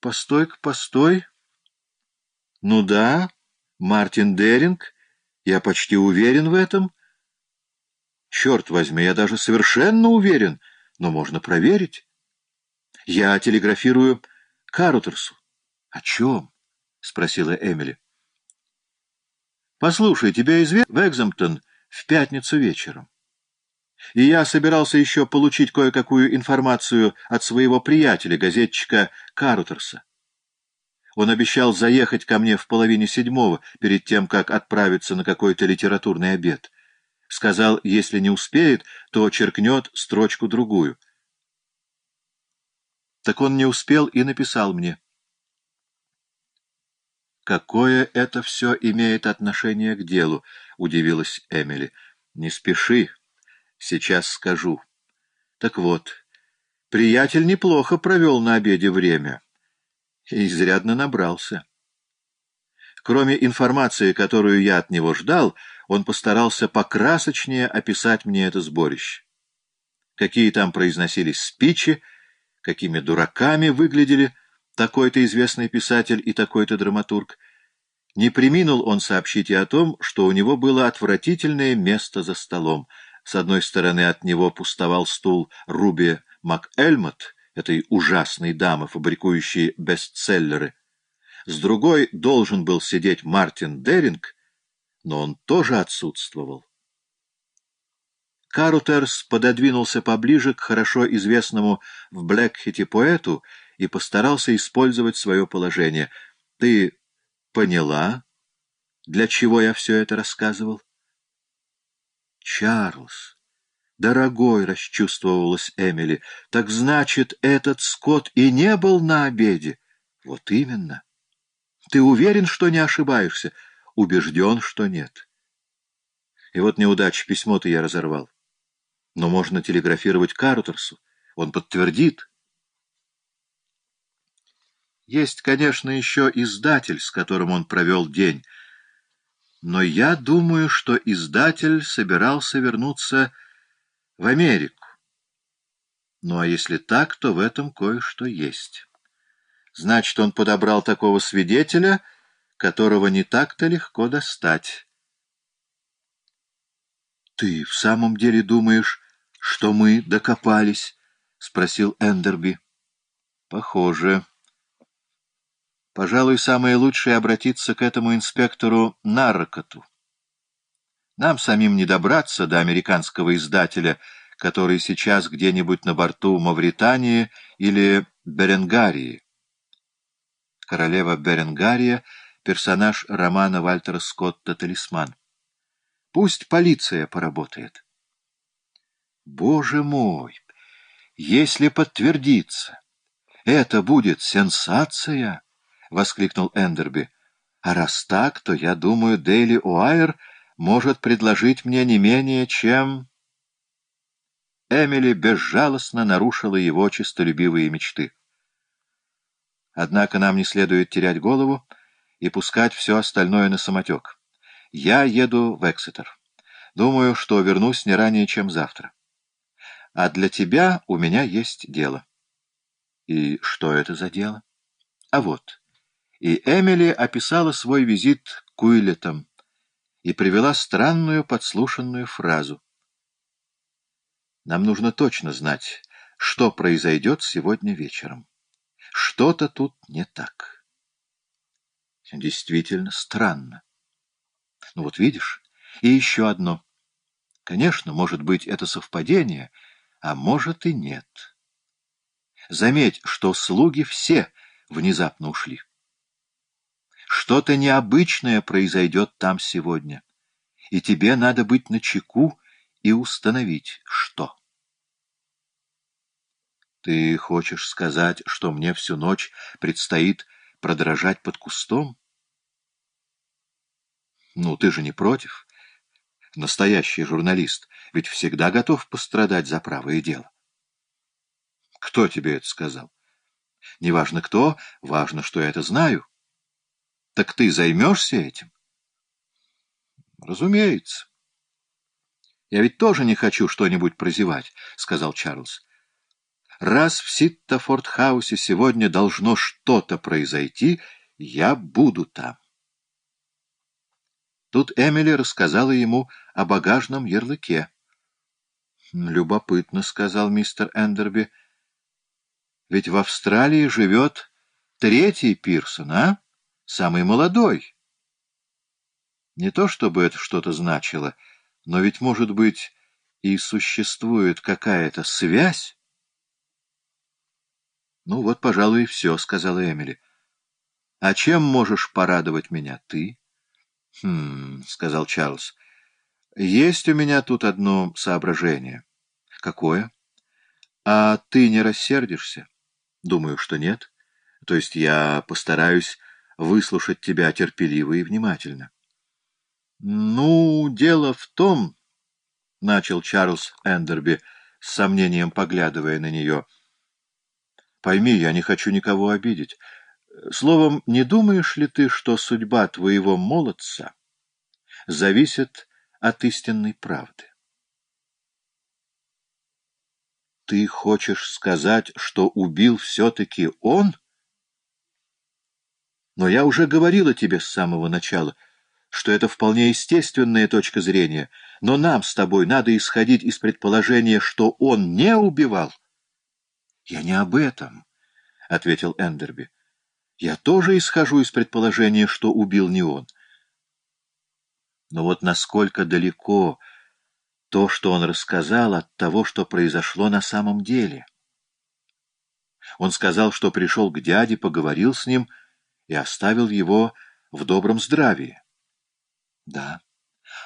Постой-ка, постой. Ну да, Мартин Деринг, я почти уверен в этом. Черт возьми, я даже совершенно уверен, но можно проверить. Я телеграфирую Карутерсу. — О чем? — спросила Эмили. — Послушай, тебя известно в Экзамптон в пятницу вечером. И я собирался еще получить кое-какую информацию от своего приятеля, газетчика Карутерса. Он обещал заехать ко мне в половине седьмого, перед тем, как отправиться на какой-то литературный обед. Сказал, если не успеет, то черкнет строчку-другую. Так он не успел и написал мне. «Какое это все имеет отношение к делу?» — удивилась Эмили. «Не спеши, сейчас скажу. Так вот, приятель неплохо провел на обеде время» и изрядно набрался. Кроме информации, которую я от него ждал, он постарался покрасочнее описать мне это сборище. Какие там произносились спичи, какими дураками выглядели такой-то известный писатель и такой-то драматург. Не приминул он сообщить и о том, что у него было отвратительное место за столом. С одной стороны от него пустовал стул Руби МакЭльмот, этой ужасной дамы, фабрикующей бестселлеры. С другой должен был сидеть Мартин Деринг, но он тоже отсутствовал. Карутерс пододвинулся поближе к хорошо известному в Блэкхите поэту и постарался использовать свое положение. «Ты поняла, для чего я все это рассказывал?» «Чарльз, «Дорогой», — расчувствовалась Эмили, — «так значит, этот скот и не был на обеде?» «Вот именно. Ты уверен, что не ошибаешься?» «Убежден, что нет». И вот неудача, письмо-то я разорвал. Но можно телеграфировать Картерсу. Он подтвердит. Есть, конечно, еще издатель, с которым он провел день. Но я думаю, что издатель собирался вернуться в Америку. Ну а если так, то в этом кое-что есть. Значит, он подобрал такого свидетеля, которого не так-то легко достать. — Ты в самом деле думаешь, что мы докопались? — спросил Эндерби. — Похоже. Пожалуй, самое лучшее обратиться к этому инспектору Наррокоту. Нам самим не добраться до американского издателя, который сейчас где-нибудь на борту Мавритании или Беренгарии. Королева Беренгария — персонаж романа Вальтера Скотта «Талисман». Пусть полиция поработает. Боже мой! Если подтвердится, это будет сенсация! — воскликнул Эндерби. А раз так, то, я думаю, Дейли Уайер — может предложить мне не менее, чем... Эмили безжалостно нарушила его честолюбивые мечты. Однако нам не следует терять голову и пускать все остальное на самотек. Я еду в Эксетер. Думаю, что вернусь не ранее, чем завтра. А для тебя у меня есть дело. И что это за дело? А вот. И Эмили описала свой визит к Уиллетам и привела странную подслушанную фразу. Нам нужно точно знать, что произойдет сегодня вечером. Что-то тут не так. Действительно странно. Ну вот видишь, и еще одно. Конечно, может быть, это совпадение, а может и нет. Заметь, что слуги все внезапно ушли. Что-то необычное произойдет там сегодня, и тебе надо быть начеку и установить, что. Ты хочешь сказать, что мне всю ночь предстоит продрожать под кустом? Ну, ты же не против. Настоящий журналист ведь всегда готов пострадать за правое дело. Кто тебе это сказал? Неважно кто, важно, что я это знаю. Так ты займешься этим? Разумеется. Я ведь тоже не хочу что-нибудь прозевать, сказал Чарльз. раз в Ситтафорд-хаусе сегодня должно что-то произойти, я буду там. Тут Эмили рассказала ему о багажном ярлыке. «Любопытно», — сказал мистер Эндерби. «Ведь в Австралии живет третий Пирсон, а? Самый молодой». Не то чтобы это что-то значило, но ведь, может быть, и существует какая-то связь. «Ну вот, пожалуй, и все», — сказала Эмили. «А чем можешь порадовать меня ты?» «Хм», — сказал Чарльз, — «есть у меня тут одно соображение». «Какое?» «А ты не рассердишься?» «Думаю, что нет. То есть я постараюсь выслушать тебя терпеливо и внимательно». «Ну, дело в том...» — начал Чарльз Эндерби, с сомнением поглядывая на нее. «Пойми, я не хочу никого обидеть. Словом, не думаешь ли ты, что судьба твоего молодца зависит от истинной правды?» «Ты хочешь сказать, что убил все-таки он?» «Но я уже говорила тебе с самого начала» что это вполне естественная точка зрения, но нам с тобой надо исходить из предположения, что он не убивал. — Я не об этом, — ответил Эндерби. — Я тоже исхожу из предположения, что убил не он. Но вот насколько далеко то, что он рассказал, от того, что произошло на самом деле. Он сказал, что пришел к дяде, поговорил с ним и оставил его в добром здравии. Да.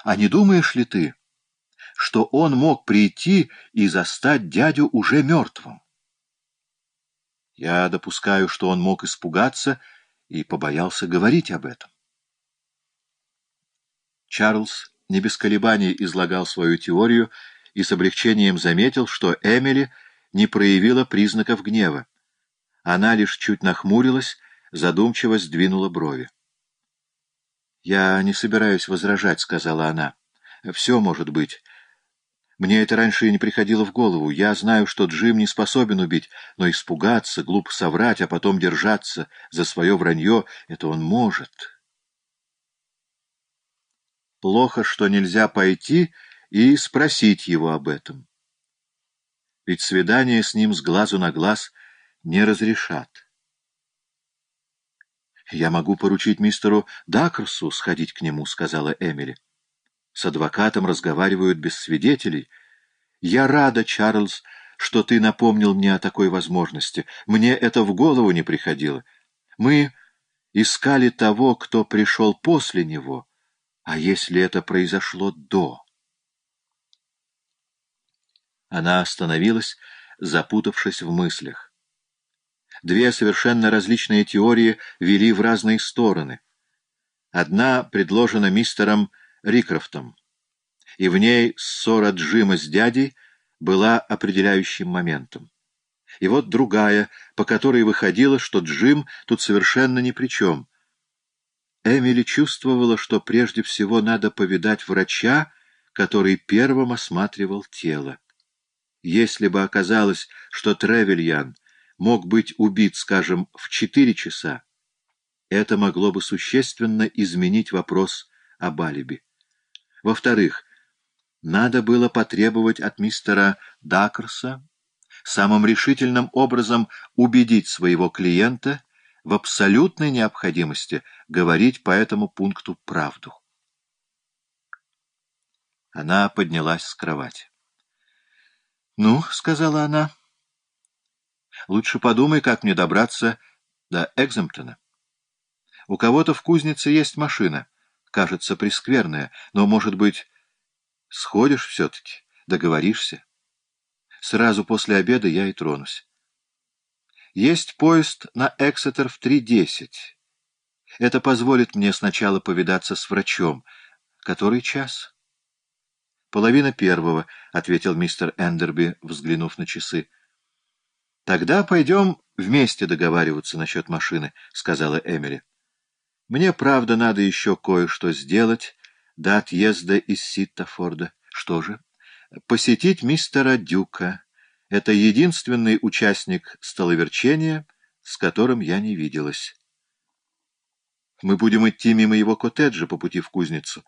А не думаешь ли ты, что он мог прийти и застать дядю уже мертвым? Я допускаю, что он мог испугаться и побоялся говорить об этом. Чарльз не без колебаний излагал свою теорию и с облегчением заметил, что Эмили не проявила признаков гнева. Она лишь чуть нахмурилась, задумчиво сдвинула брови. «Я не собираюсь возражать», — сказала она. «Все может быть. Мне это раньше и не приходило в голову. Я знаю, что Джим не способен убить, но испугаться, глупо соврать, а потом держаться за свое вранье — это он может». Плохо, что нельзя пойти и спросить его об этом. Ведь свидание с ним с глазу на глаз не разрешат. «Я могу поручить мистеру Дакерсу сходить к нему», — сказала Эмили. «С адвокатом разговаривают без свидетелей. Я рада, Чарльз, что ты напомнил мне о такой возможности. Мне это в голову не приходило. Мы искали того, кто пришел после него. А если это произошло до?» Она остановилась, запутавшись в мыслях. Две совершенно различные теории вели в разные стороны. Одна предложена мистером Рикрофтом, и в ней ссора Джима с дядей была определяющим моментом. И вот другая, по которой выходило, что Джим тут совершенно ни при чем. Эмили чувствовала, что прежде всего надо повидать врача, который первым осматривал тело. Если бы оказалось, что Тревельян мог быть убит, скажем, в четыре часа, это могло бы существенно изменить вопрос об алиби. Во-вторых, надо было потребовать от мистера Дакерса самым решительным образом убедить своего клиента в абсолютной необходимости говорить по этому пункту правду. Она поднялась с кровати. «Ну», — сказала она, — Лучше подумай, как мне добраться до Экземптона. У кого-то в кузнице есть машина, кажется, прескверная, но, может быть, сходишь все-таки, договоришься. Сразу после обеда я и тронусь. Есть поезд на Эксетер в 3.10. Это позволит мне сначала повидаться с врачом. Который час? Половина первого, — ответил мистер Эндерби, взглянув на часы. «Тогда пойдем вместе договариваться насчет машины», — сказала Эмили. «Мне, правда, надо еще кое-что сделать до отъезда из Ситтафорда. Что же? Посетить мистера Дюка. Это единственный участник столоверчения, с которым я не виделась. Мы будем идти мимо его коттеджа по пути в кузницу.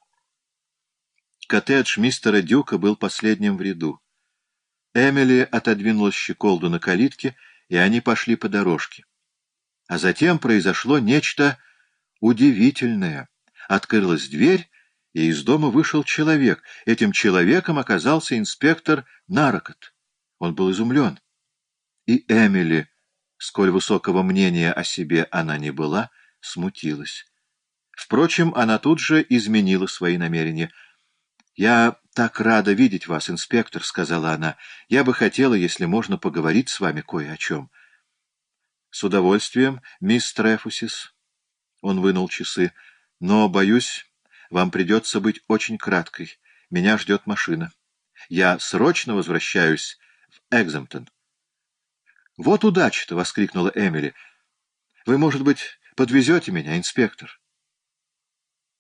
Коттедж мистера Дюка был последним в ряду. Эмили отодвинула щеколду на калитке, и они пошли по дорожке. А затем произошло нечто удивительное. Открылась дверь, и из дома вышел человек. Этим человеком оказался инспектор Нарокот. Он был изумлен. И Эмили, сколь высокого мнения о себе она не была, смутилась. Впрочем, она тут же изменила свои намерения. «Я так рада видеть вас, инспектор», — сказала она. «Я бы хотела, если можно, поговорить с вами кое о чем». «С удовольствием, мисс Трефусис». Он вынул часы. «Но, боюсь, вам придется быть очень краткой. Меня ждет машина. Я срочно возвращаюсь в Экземптон». «Вот удача-то!» — воскликнула Эмили. «Вы, может быть, подвезете меня, инспектор?»